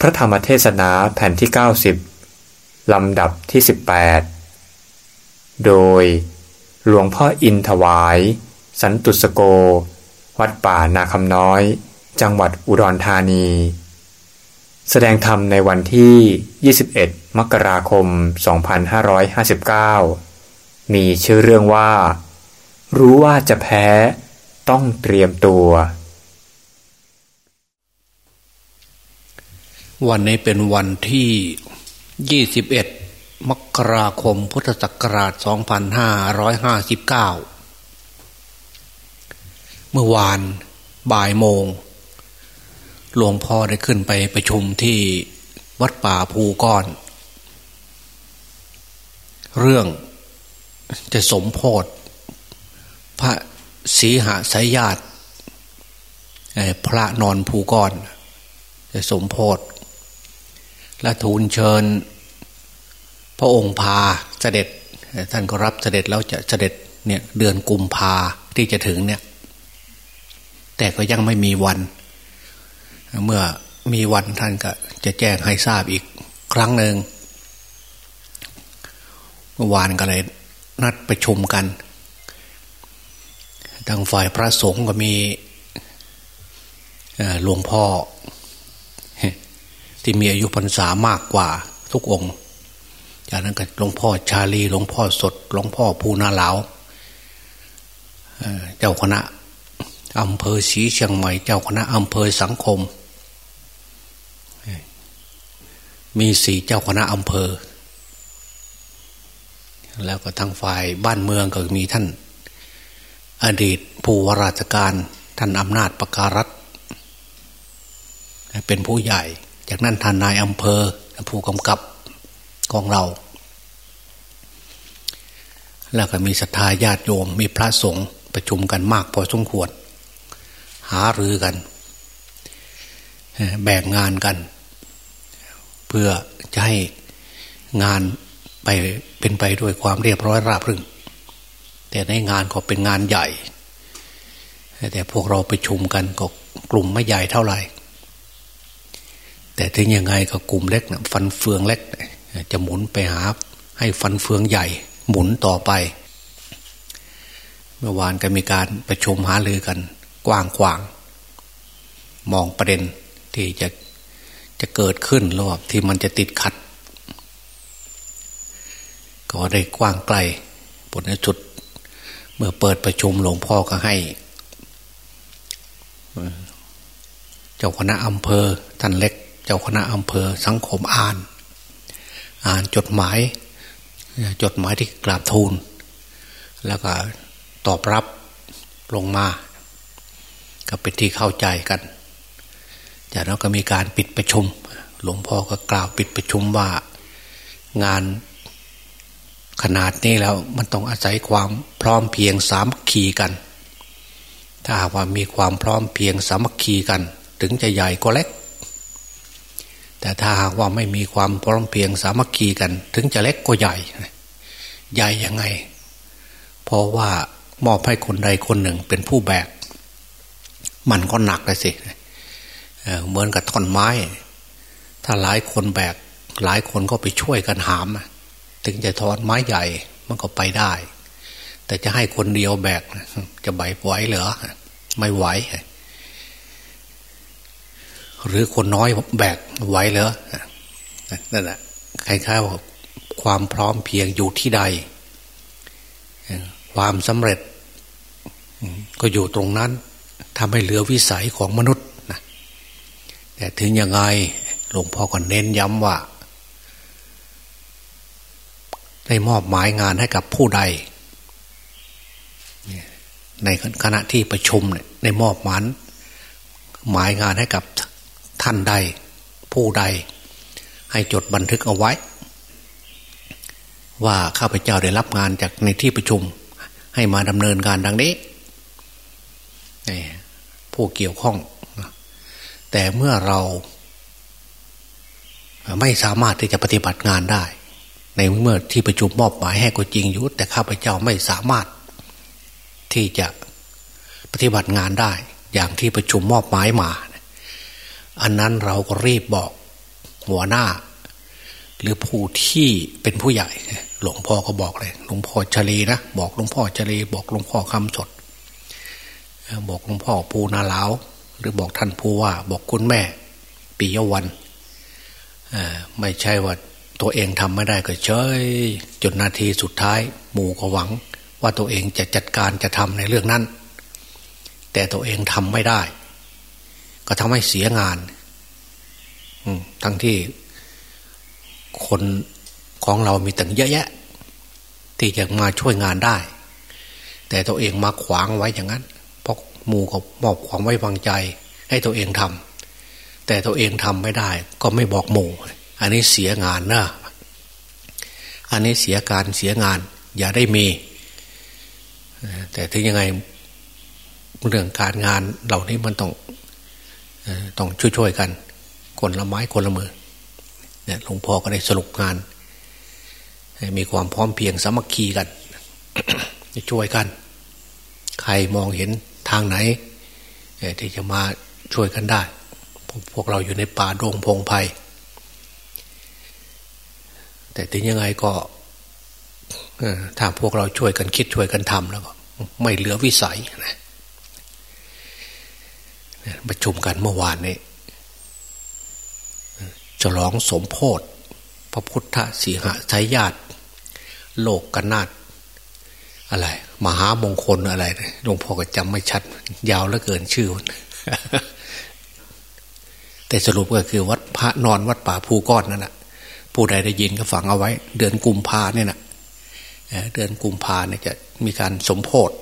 พระธรรมเทศนาแผ่นที่ 90 ลำดับที่ 18 โดยหลวงพ่ออินถวาย สันตุสโก วัดป่านาคำน้อย จังหวัดอุดรธานี แสดงธรรมในวันที่ 21 มกราคม 2559 มีชื่อเรื่องว่า รู้ว่าจะแพ้ต้องเตรียมตัว วันนี้เป็นวันที่ 21 มกราคม พุทธศักราช 2559 เมื่อวานบ่ายโมง หลวงพ่อได้ขึ้นไปประชุมที่วัดป่าภูก้อน เรื่องจะสมโพธพระสีหาสายญาติพระนอนภูก้อนจะสมโพธ และทูลเชิญ พระองค์พาเสด็จ ท่านก็รับเสด็จแล้วจะเสด็จเนี่ยเดือนกุมภาที่จะถึงเนี่ย แต่ก็ยังไม่มีวัน เมื่อมีวันท่านก็จะแจ้งให้ทราบอีกครั้งหนึ่งเมื่อวานก็เลยนัดประชุมกันทางฝ่ายพระสงฆ์ก็มีหลวงพ่อ ที่มีอายุพรรษามากกว่าทุกองค์จากนั้นก็หลวงพ่อชาลีหลวงพ่อสดหลวงพ่อภูนาเหลาเจ้าคณะอำเภอศรีเชียงใหม่เจ้าคณะอำเภอสังคม มีสี่เจ้าคณะอำเภอ แล้วก็ทางฝ่ายบ้านเมืองก็มีท่าน อดีตผู้วราชการท่านอำนาจประการัฐเป็นผู้ใหญ่ จากนั้นท่านนายอำเภอผู้กำกับของเรา แล้วก็มีศรัทธาญาติโยม มีพระสงฆ์ประชุมกันมากพอสมควร หารือกัน แบ่งงานกัน เพื่อจะให้งานไปเป็นไปด้วยความเรียบร้อยราบรื่นแต่ในงานก็เป็นงานใหญ่ แต่พวกเราไปชุมกันก็กลุ่มไม่ใหญ่เท่าไหร่ แต่ถึงยังไงก็กลุ่มเล็กนะฟันเฟืองเล็กจะหมุนไปหาให้ฟันเฟืองใหญ่ หมุนต่อไป เมื่อวานก็มีการประชุมหารือกัน กว้างขวาง มองประเด็นที่จะจะเกิดขึ้นระหว่างที่มันจะติดขัด ก็ได้กว้างไกลผลจุด เมื่อเปิดประชุมหลวงพ่อก็ให้ เจ้าคณะอำเภอท่านเล็ก เจ้าคณะอำเภอสังคมอ่าน อ่านจดหมาย จดหมายที่กราบทูล แล้วก็ตอบรับลงมา ก็เป็นที่เข้าใจกัน จากนั้นก็มีการปิดประชุม หลวงพ่อก็กล่าวปิดประชุมว่างานขนาดนี้แล้วมันต้องอาศัยความพร้อมเพียงสามัคคีกัน ถ้าหากว่ามีความพร้อมเพียงสามัคคีกัน ถึงจะใหญ่ก็เล็ก แต่ถ้าหากว่าไม่มีความพร้อมเพียงสามัคคีกัน ถึงจะเล็กก็ใหญ่ ใหญ่ยังไง เพราะว่ามอบให้คนใดคนหนึ่งเป็นผู้แบก มันก็หนักเลยสิเหมือนกับท่อนไม้ ถ้าหลายคนแบก หลายคนก็ไปช่วยกันหาม ถึงจะทอนไม้ใหญ่มันก็ไปได้ แต่จะให้คนเดียวแบกจะใบไหวเหรอไม่ไหว หรือคนน้อยแบกไหวเหรอนั่นแหละคล้ายๆว่าความพร้อมเพียงอยู่ที่ใด ความสำเร็จ ก็อยู่ตรงนั้นทำให้เหลือวิสัยของมนุษย์นะแต่ถึงยังไงหลวงพ่อก็เน้นย้ำว่า ได้มอบหมายงานให้กับผู้ใด ในคณะที่ประชุมเนี่ยได้มอบหมายหมายงานให้กับ ท่านใด ผู้ใด ให้จดบันทึกเอาไว้ ว่าข้าพเจ้าได้รับงานจากในที่ประชุม ให้มาดำเนินการดังนี้ผู้เกี่ยวข้อง แต่เมื่อเรา ไม่สามารถที่จะปฏิบัติงานได้ ในเมื่อที่ประชุมมอบหมายให้ก็จริงอยู่แต่ข้าพเจ้าไม่สามารถที่จะปฏิบัติงานได้ อย่างที่ประชุมมอบหมายมา อันนั้นเราก็รีบบอกหัวหน้า หรือผู้ที่เป็นผู้ใหญ่ หลวงพ่อก็บอกเลยหลวงพ่อชลีนะบอกหลวงพ่อชลีบอกหลวงพ่อคำสดบอกหลวงพ่อภูนาลาวหรือบอกท่านผู้ว่า บอกคุณแม่ปียวันไม่ใช่ว่าตัวเองทำไม่ได้ก็เฉยจนนาทีสุดท้าย หมู่ก็หวัง ว่าตัวเองจะจัดการจะทำในเรื่องนั้น แต่ตัวเองทำไม่ได้ ก็ทำให้เสียงานทั้งที่คนของเรามีตั้งเยอะแยะ ที่จะมาช่วยงานได้ แต่ตัวเองมาขวางไว้อย่างนั้น เพราะหมู่ก็มอบความไว้วางใจ ให้ตัวเองทำแต่ตัวเองทำไม่ได้ ก็ไม่บอกหมู่ อันนี้เสียงานนะอันนี้เสียการเสียงาน อย่าได้มี แต่ถึงยังไงเรื่องการงานเหล่านี้มันต้อง ต้องช่วยๆกันคนละไม้คนละมือเนี่ยหลวงพ่อก็ได้สรุปงาน มีความพร้อมเพียงสามัคคีกันช่วยกัน ใครมองเห็นทางไหนที่จะมาช่วยกันได้ พวกเราอยู่ในป่าดงพงไพ่แต่ถึงยังไงก็ถ้าพวกเราช่วยกันคิดช่วยกันทำแล้วก็ไม่เหลือวิสัยนะ ประชุมกันเมื่อวานนี้ฉลองสมโพธิพระพุทธสีหสายญาติ โลกกนาดอะไร มหามงคลอะไรหลวงพ่อก็จำไม่ชัด ยาวเหลือเกินชื่อ แต่สรุปก็คือวัดพระนอนวัดป่าภูก้อนนั่นแหะผู้ใดได้ยินก็ฝังเอาไว้ เดือนกุมภาเนี่ยนะเดือนกุมภาเนี่ยจะมีการสมโพธิ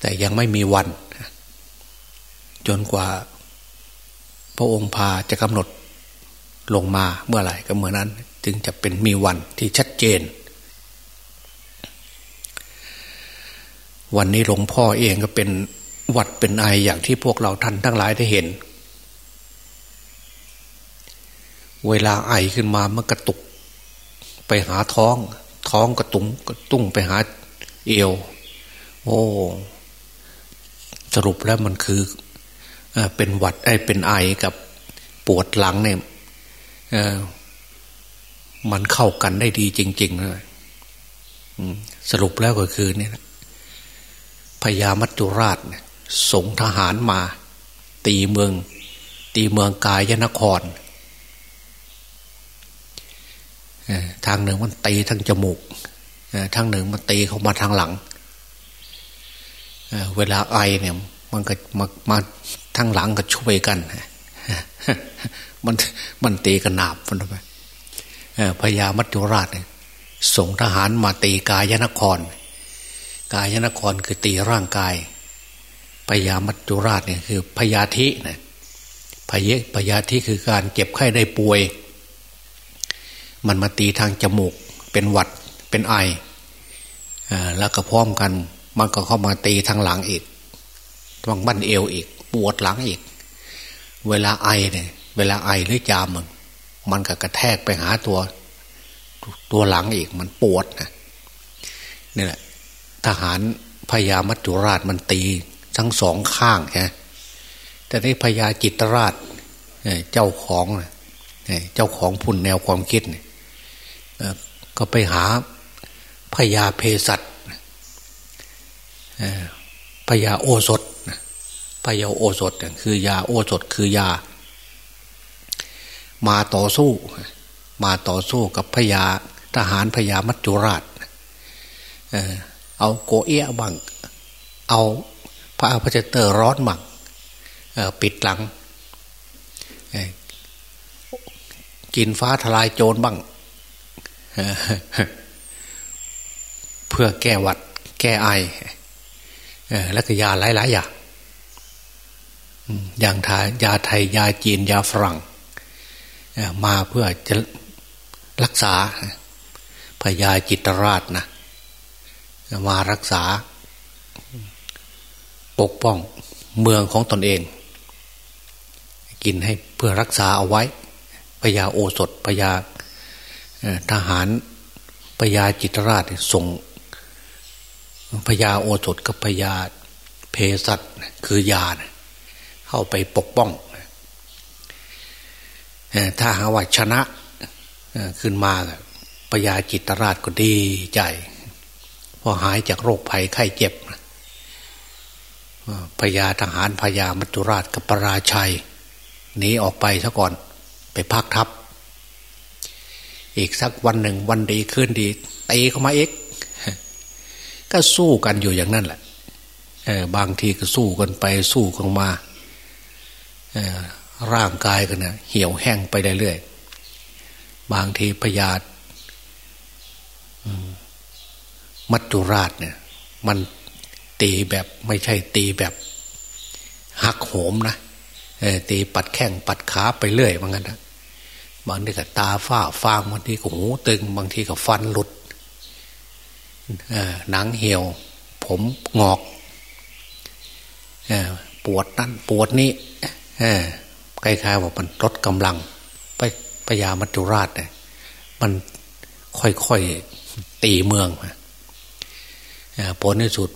แต่ยังไม่มีวัน จนกว่า พระองค์พาจะกำหนดลงมาเมื่อไหร่ก็เมื่อนั้น จึงจะเป็นมีวันที่ชัดเจน วันนี้หลวงพ่อเองก็เป็นวัดเป็นไออย่างที่พวกเราท่านทั้งหลายได้เห็น เวลาไอขึ้นมามันกระตุก ไปหาท้อง ท้องกระตุงกระตุ้งไปหาเอว โอ้ สรุปแล้วมันคือ เป็นหวัดไอเป็นไอกับปวดหลังเนี่ยมันเข้ากันได้ดีจริงๆเลยสรุปแล้วก็คือเนี่ยพญามัจจุราชส่งทหารมา ตีเมือง ตีเมืองกายยนครทางหนึ่งมันตีทางจมูกทางหนึ่งมันตีเข้ามาทางหลังเวลาไอเนี่ย มันก็มามาทางหลังก็ช่วยกันมันมันตีกระนาบมันไปพญามัจจุราชเนี่ยส่งทหารมาตีกายนคร กายนครคือตีร่างกายพญามัจจุราชเนี่ยคือพญาธินะพยะพญาธิคือการเจ็บไข้ได้ป่วย มันมาตีทางจมูก เป็นหวัดเป็นไอแล้วก็พร้อมกัน มันก็เข้ามาตีทางหลังอีก ทางบั้นเอวอีก ปวดหลังอีก เวลาไอเนี่ยเวลาไอหรือจามมันมันก็กระแทกไปหาตัว ตัวหลังอีกมันปวดนะนี่แหละทหารพญามัจจุราชมันตีทั้งสองข้างฮะแต่ในพญาจิตราชเจ้าของเจ้าของพุ่นแนวความคิดก็ไปหาพญาเพศัตพญาโอสถ พญาโอสถคือยาโอสถคือยา มาต่อสู้ มาต่อสู้กับพญาทหารพญามัจจุราชเอาโกเอะบังเอาพระอาพเจเตอร์ร้อนบังปิดหลัง กินฟ้าทลายโจรบ้างเพื่อแก้วัดแก้ไอแล้วก็ยาหลายๆอย่าง อย่างทายาไทยยาจีนยาฝรั่ง มาเพื่อจะรักษาพญาจิตราชนะมารักษา ปกป้องเมืองของตนเอง กินให้เพื่อรักษาเอาไว้พญาโอสถพญาทหารพญาจิตราชส่งพญาโอสถกับพญาเพสัตคือยา เข้าไปปกป้องถ้าหาว่าชนะขึ้นมาพญาจิตราชก็ดีใจพอหายจากโรคภัยไข้เจ็บพญาทหารพญามัจจุราชกับปราชัยหนีออกไปซะก่อนไปพักทับอีกสักวันหนึ่งวันดีขึ้นดีตีเข้ามาเอกก็สู้กันอยู่อย่างนั้นแหละบางทีก็สู้กันไปสู้กันมา ร่างกายกันเนะเหี่ยวแห้งไปเรื่อยๆบางทีพยาธิมัจจุราชเนี่ย มันตีแบบไม่ใช่ตีแบบหักโหมนะตีปัดแข้งปัดขาไปเรื่อยว่างั้นนะบางทีก็ตาฝ้าฟางบางทีก็หูตึง บางทีก็ฟันหลุดหนังเหี่ยว ผมงอกปวดนั่นปวดนี้ ใกล้ๆว่ามันลดกำลังไปพญามัจจุราชเนี่ยมันค่อยๆตีเมืองผลในสุด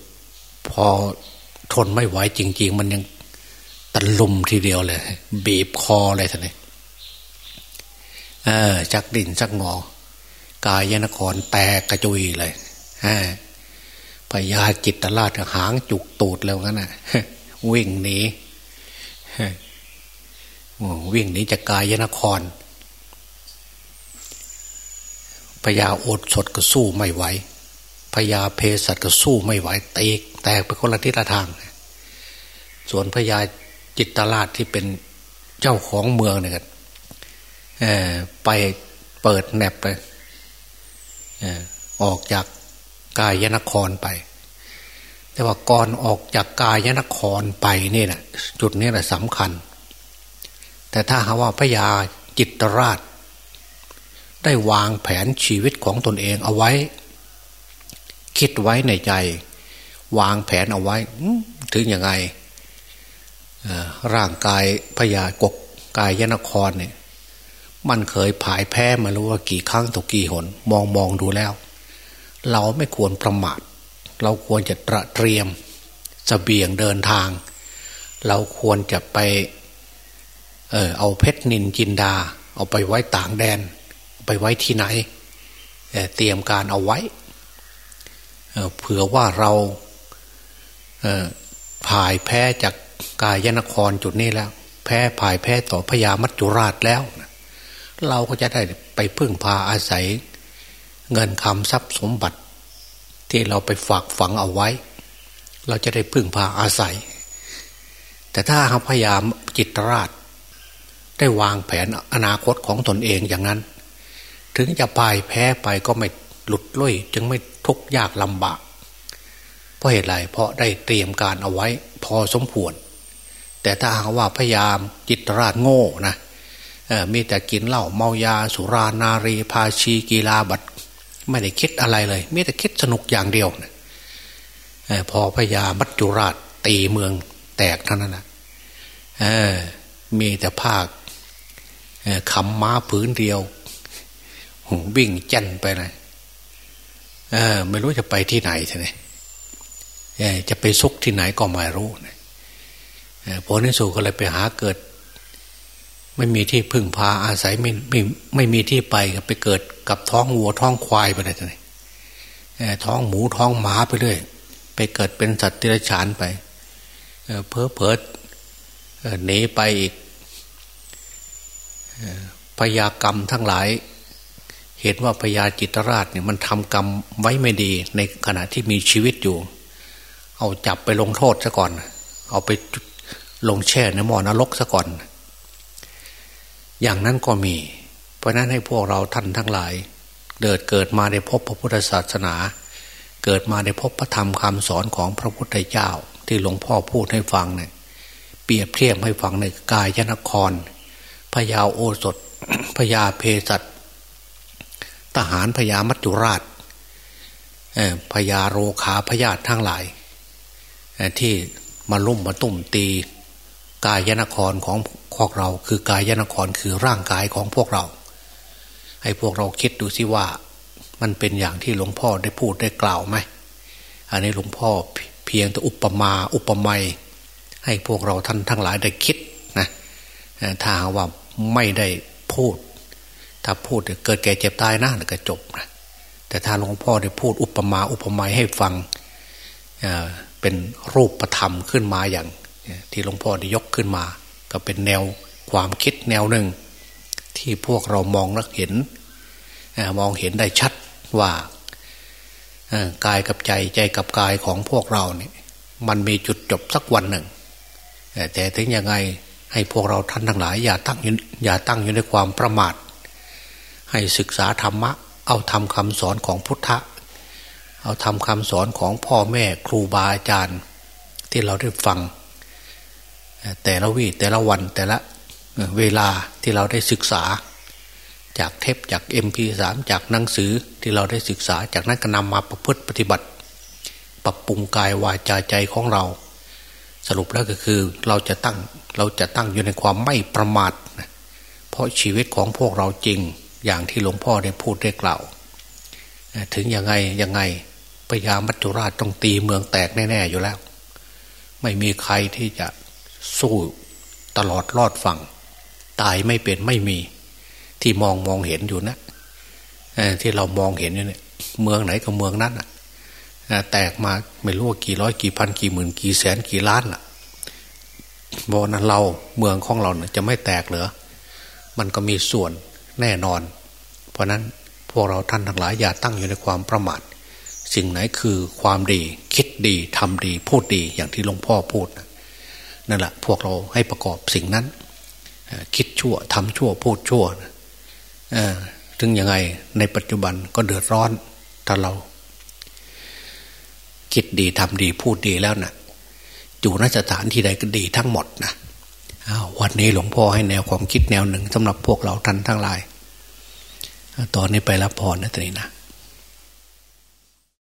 พอทนไม่ไหวจริง ๆ มันยังตะลุมทีเดียวเลย บีบคอเลยท่านนี่เออจักดินจักงอ กายยนครแตกกระจุยเลยพญาจิตตลาดหางจุกตูดแล้วงั้นน่ะ วิ่งหนี วิ่งหนีจากกายนครพญาโอดสดก็สู้ไม่ไหวพญาเพศัตก็สู้ไม่ไหวเตกแตกไปคนละทิศละทาง ส่วนพญาจิตตลาดที่เป็นเจ้าของเมืองเนี่ยไปเปิดแนบไปออกจากกายนครไป แต่ว่าก่อนออกจากกายนครไปนี่นะจุดนี้แหละสำคัญ แต่ถ้าหาว่าพญาจิตราช ได้วางแผนชีวิตของตนเองเอาไว้ คิดไว้ในใจ วางแผนเอาไว้ถึงยังไงร่างกายพญากกกายยนครเนี่ย มันเคยผายแพ้มารู้ว่ากี่ครั้งต่อกี่หน มองมองดูแล้ว เราไม่ควรประมาท เราควรจะตระเตรียมสเสบียงเดินทาง เราควรจะไป เออเอาเพชรนินจินดา เอาไปไว้ต่างแดน ไปไว้ที่ไหนเเตรียมการเอาไว้เเผื่อว่าเราผ่ายแพ้จากกายนครจุดนี้แล้ว แพ้ผ่ายแพ้ต่อพญามัจจุราชแล้ว เราก็จะได้ไปพึ่งพาอาศัย เงินคำทรัพย์สมบัติ ที่เราไปฝากฝังเอาไว้ เราจะได้พึ่งพาอาศัย แต่ถ้าพยายามจิตราช ได้วางแผนอนาคตของตนเองอย่างนั้น ถึงจะพ่ายแพ้ไปก็ไม่หลุดลุ่ยจึงไม่ทุกข์ยากลำบาก เพราะเหตุไรเพราะได้เตรียมการเอาไว้พอสมควร แต่ถ้าหากว่าพยายามจิตราชโง่นะมีแต่กินเหล้าเมายาสุรานารีพาชีกีฬาบัตไม่ได้คิดอะไรเลยมีแต่คิดสนุกอย่างเดียวนะพอพยามัจจุราชตีเมืองแตกเท่านั้นนะมีแต่ภาค คำม้าผืนเดียววิ่งจันไปเลยไม่รู้จะไปที่ไหนใช่ไหมจะไปซุกที่ไหนก็ไม่รู้นะผลในสุก็เลยไปหาเกิด ไม่มีที่พึ่งพาอาศัยไม่ไม่ไม่มีที่ไปไปเกิดกับท้องวัวท้องควายไปเลยท้องหมูท้องหมาไปเรื่อยไปเกิดเป็นสัตว์ที่ไรฉานไปเพอเพอหนีไปอีก พยากรรมทั้งหลาย เห็นว่าพญาจิตรราชเนี่ยมันทำกรรมไว้ไม่ดีในขณะที่มีชีวิตอยู่ เอาจับไปลงโทษซะก่อน เอาไปลงแช่ในหม้อนรกซะก่อน อย่างนั้นก็มี เพราะนั้นให้พวกเราท่านทั้งหลาย เดิดเกิดมาในพบพระพุทธศาสนา เกิดมาในพบพระธรรมคำสอนของพระพุทธเจ้า ที่หลวงพ่อพูดให้ฟังเนี่ยเปรียบเทียบให้ฟังในกายนคร พญาโอสถพญาเพศัตทหารพญามัจจุราชพญาโรคาพญาทั้งหลาย ที่มาลุ่มมาตุ่มตีกายนครของพวกเรา คือกายนครคือร่างกายของพวกเรา ให้พวกเราคิดดูสิว่า มันเป็นอย่างที่หลวงพ่อได้พูดได้กล่าวไหมอันนี้หลวงพ่อเพียงแต่อุปมาอุปไมยให้พวกเราท่านทั้งหลายได้คิด ถ้าว่าไม่ได้พูด ถ้าพูดเกิดแก่เจ็บตายนะก็จบนะแต่ถ้าหลวงพ่อได้พูดอุปมาอุปไมยให้ฟังเเป็นรูปประธรรมขึ้นมาอย่าง ที่หลวงพ่อได้ยกขึ้นมา ก็เป็นแนวความคิดแนวหนึ่ง ที่พวกเรามองและเห็นมองเห็นได้ชัดว่ากายกับใจใจกับกายของพวกเราเนี่ยมันมีจุดจบสักวันหนึ่ง แต่ถึงยังไง ให้พวกเราท่านทั้งหลาย อย่าตั้งอย่าตั้งอยู่ในความประมาท ให้ศึกษาธรรมะ เอาทำคำสอนของพุทธะเอาทำคำสอนของพ่อแม่ครูบาอาจารย์ ที่เราได้ฟัง แต่ละวีแต่ละวันแต่ละเวลาที่เราได้ศึกษา จากเทปจากเอ็มพีสามจากหนังสือที่เราได้ศึกษาจากนั้นก็นำมาประพฤติปฏิบัติ ปรับปรุงกายวาจาใจของเรา สรุปแล้วก็คือเราจะตั้ง เราจะตั้งอยู่ในความไม่ประมาทเพราะชีวิตของพวกเราจริงอย่างที่หลวงพ่อได้พูดได้กล่าว ถึงยังไงยังไงพญามัจจุราชต้องตีเมืองแตกแน่ๆอยู่แล้ว ไม่มีใครที่จะสู้ตลอดรอดฝั่ง ตายไม่เป็นไม่มี ที่มองมองเห็นอยู่นะที่เรามองเห็นอยู่เนี่ยเมืองไหนก็เมืองนั้นแตกมาไม่รู้กี่ร้อยกี่พันกี่หมื่นกี่แสนกี่ล้านอะ บอกนั้นเราเมืองของเราเนี่ยจะไม่แตกเหรอมันก็มีส่วนแน่นอน เพราะนั้นพวกเราท่านทั้งหลายอย่าตั้งอยู่ในความประมาทสิ่งไหนคือความดี คิดดีทำดีพูดดีอย่างที่หลวงพ่อพูดนั่นแหละพวกเราให้ประกอบสิ่งนั้น คิดชั่วทำชั่วพูดชั่วถึงยังไงในปัจจุบันก็เดือดร้อนถ้าเรา คิดดีทำดีพูดดีแล้วน่ะ อยู่นสถานที่ใดก็ดีทั้งหมดนะวันนี้หลวงพ่อให้แนวความคิดแนวหนึ่งสำหรับพวกเราท่านทั้งหลายตอนนี้ไปรับพรนะตรีนะ